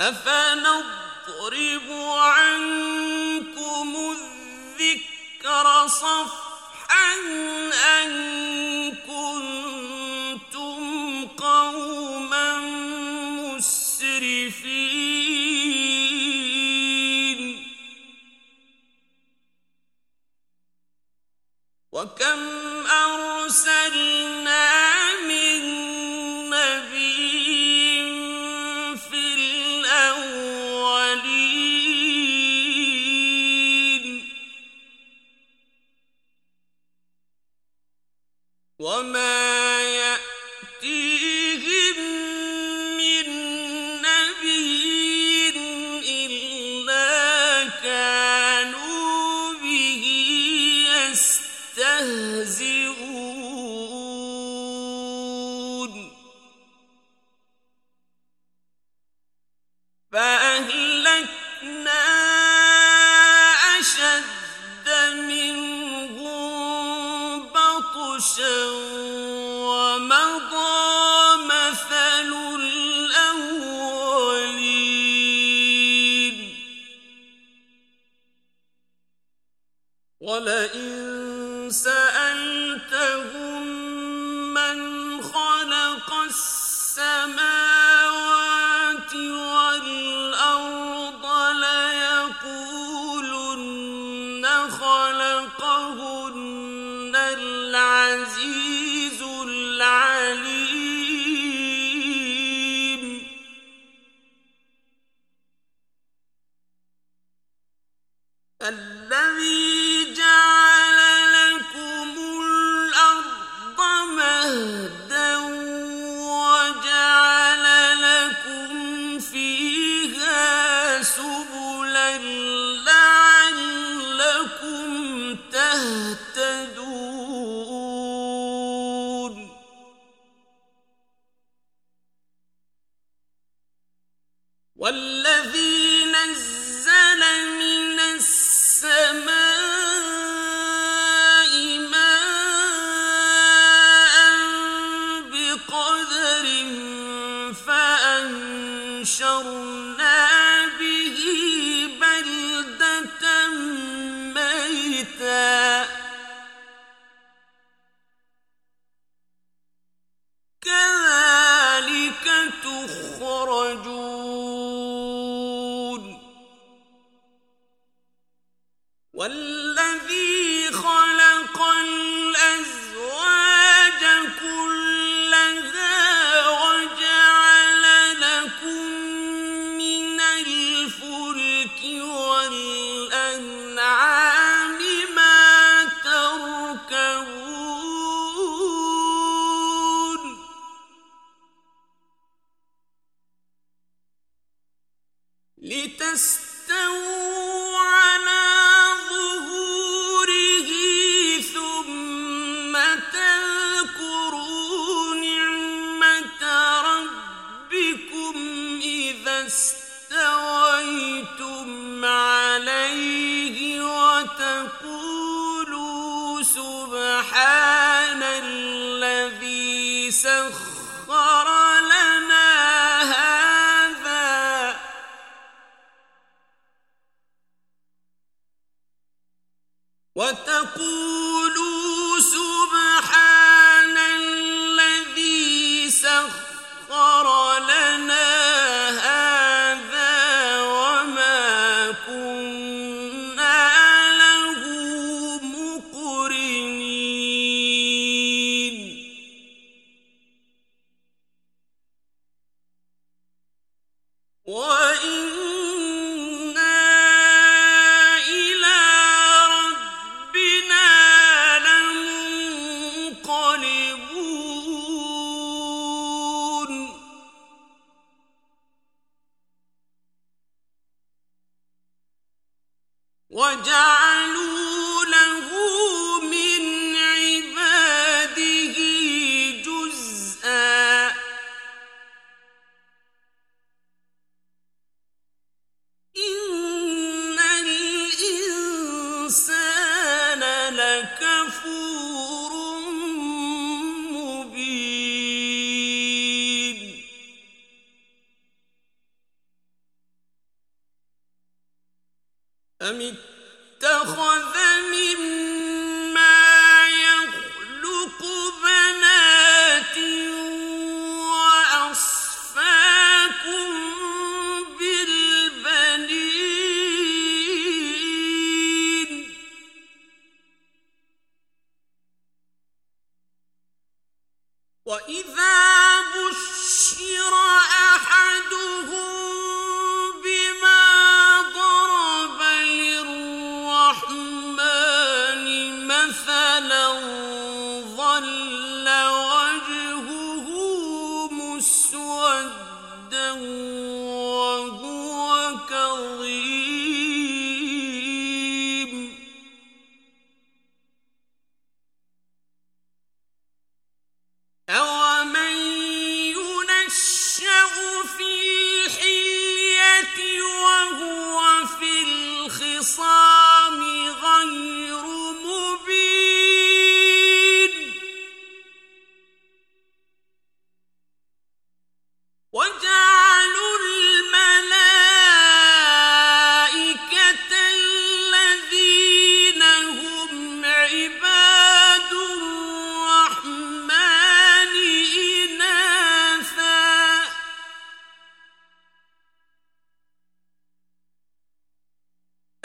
أفنضرب عنكم الذكر صفحا أن كنتم قوما مسرفين. وكم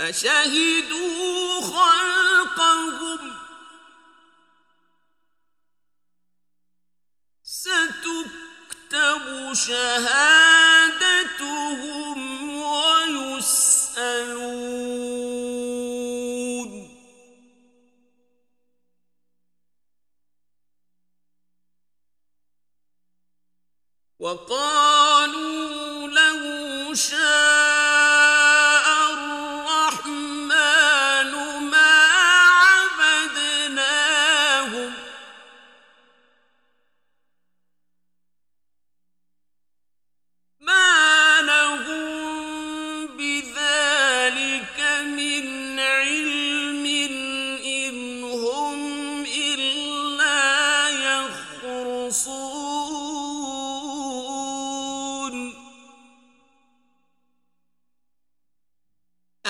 أشهدوا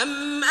أم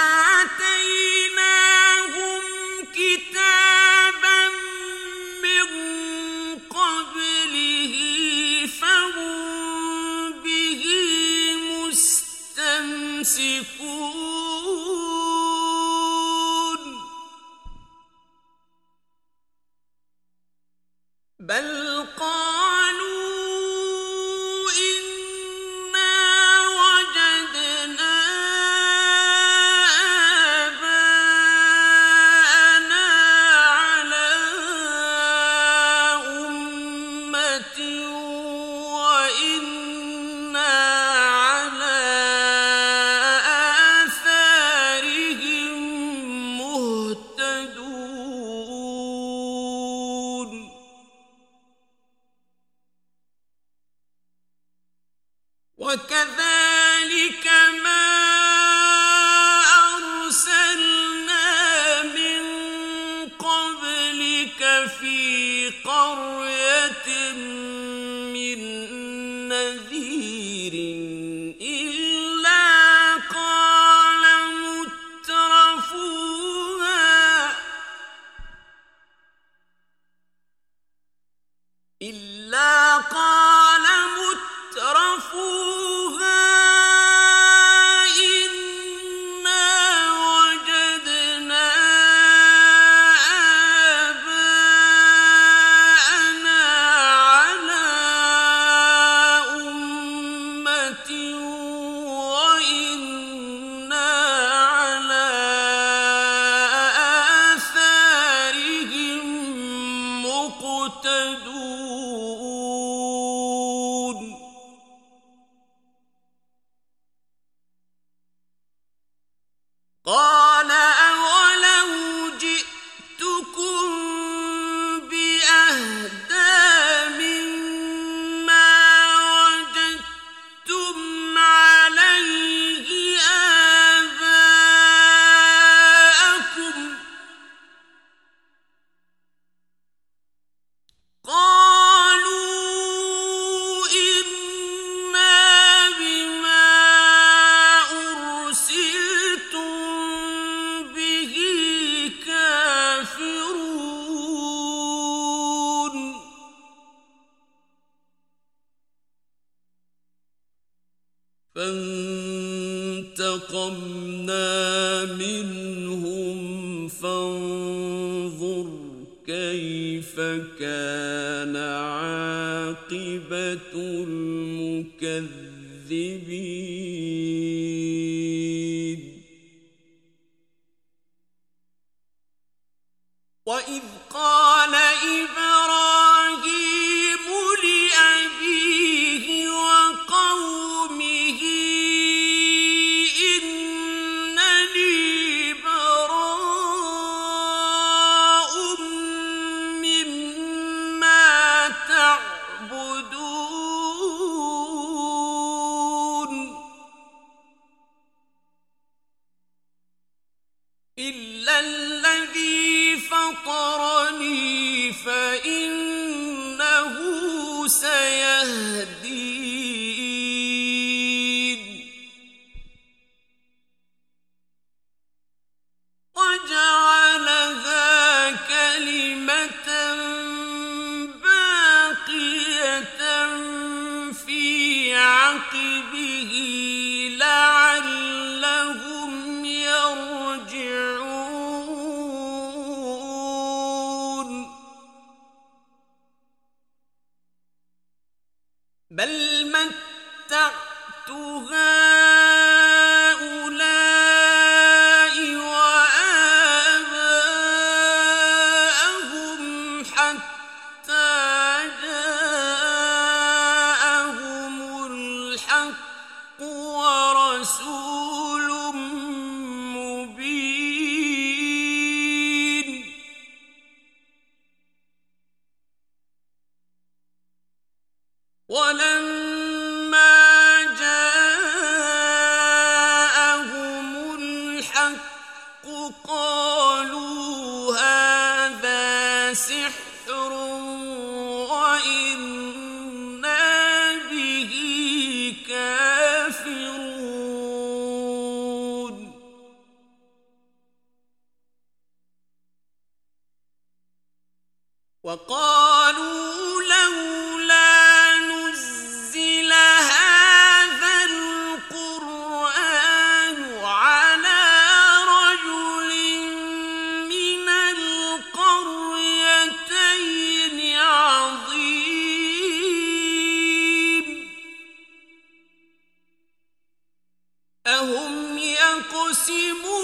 يقسمون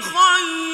خير.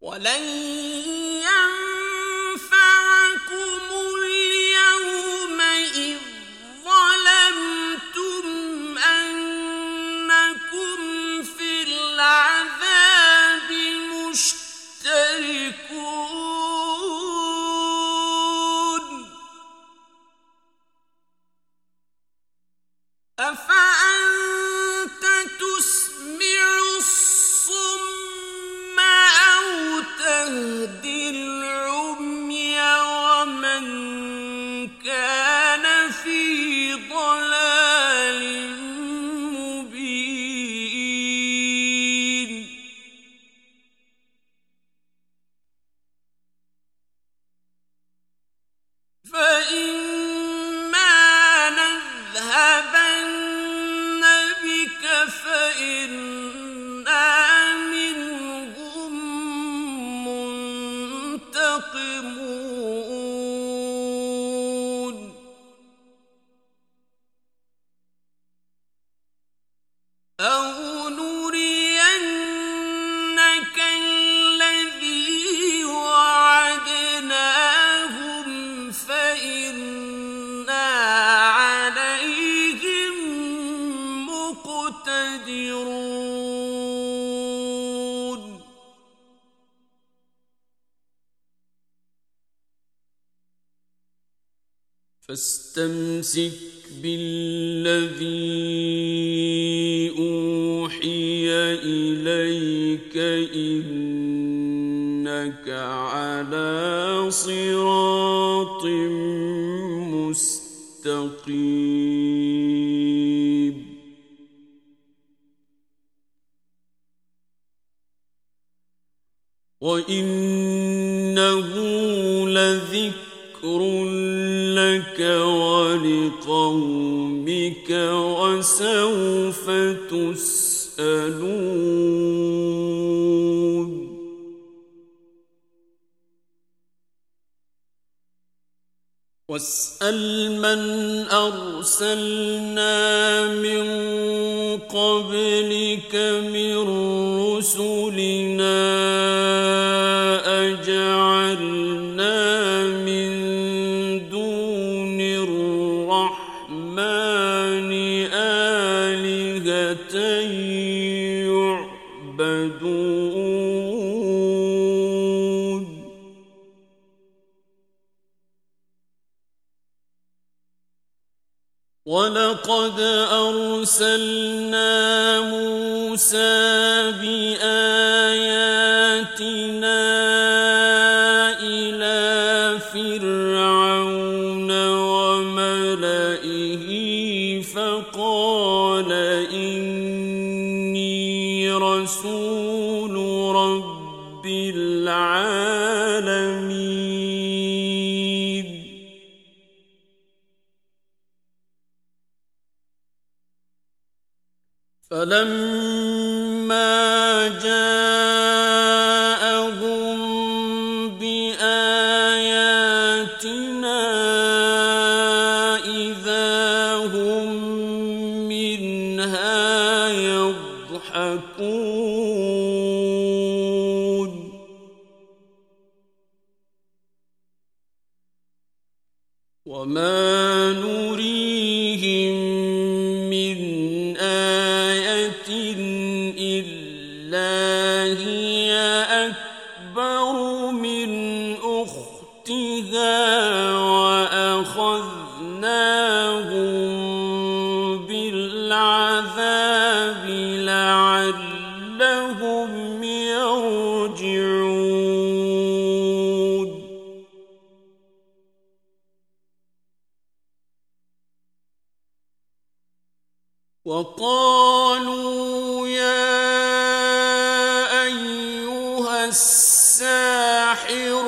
ولن فاستمسك بالذي أوحي إليك إنك على صراط وسوف تسألون. واسأل من أرسلنا من قبلك من أرسلنا موسى بآياتنا إلى فرعون وملئه فقال إني رسول رب العالمين فلما جاء وقالوا يا أيها الساحر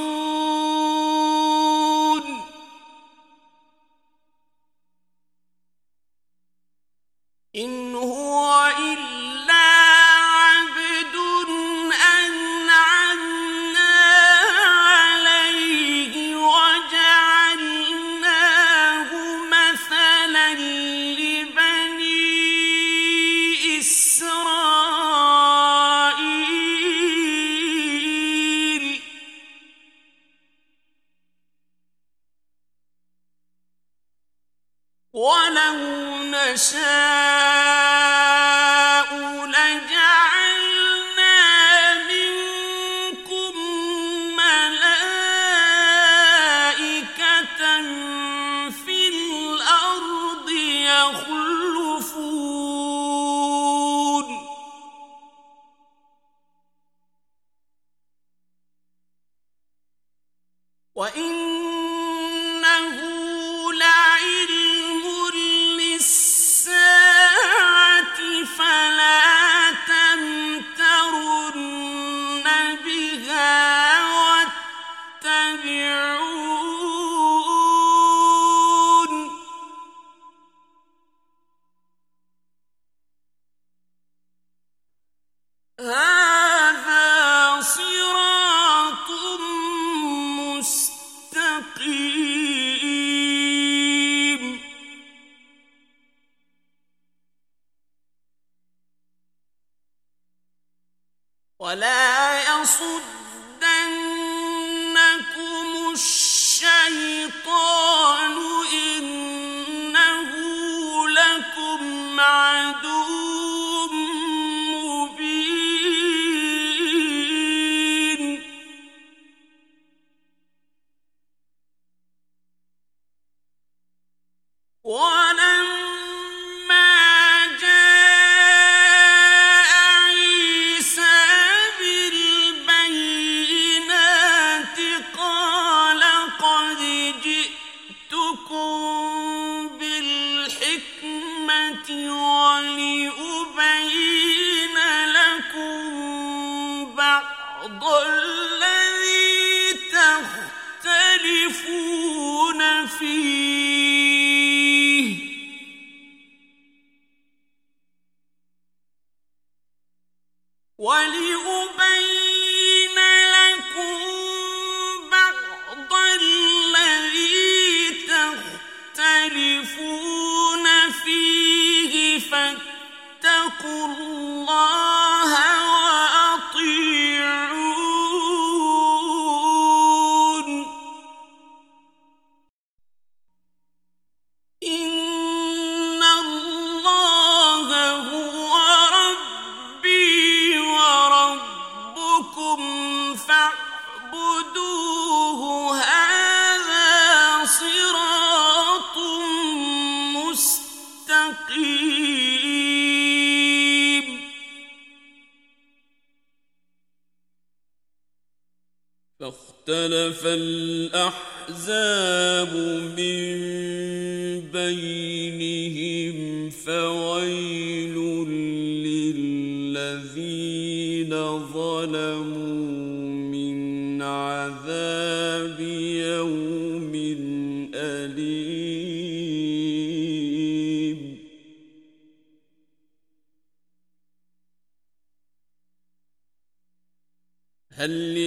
هل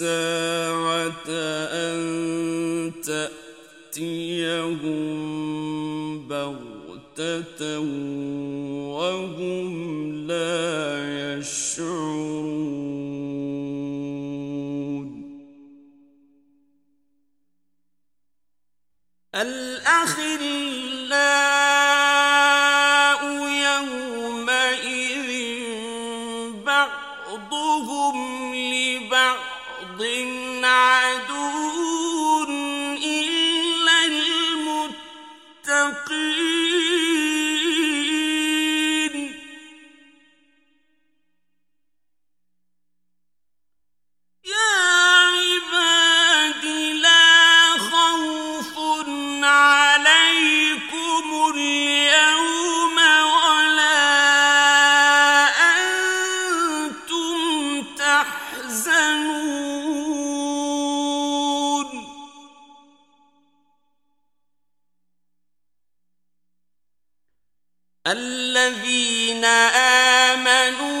الساعة أن تأتيهم بغتة الذين آمنوا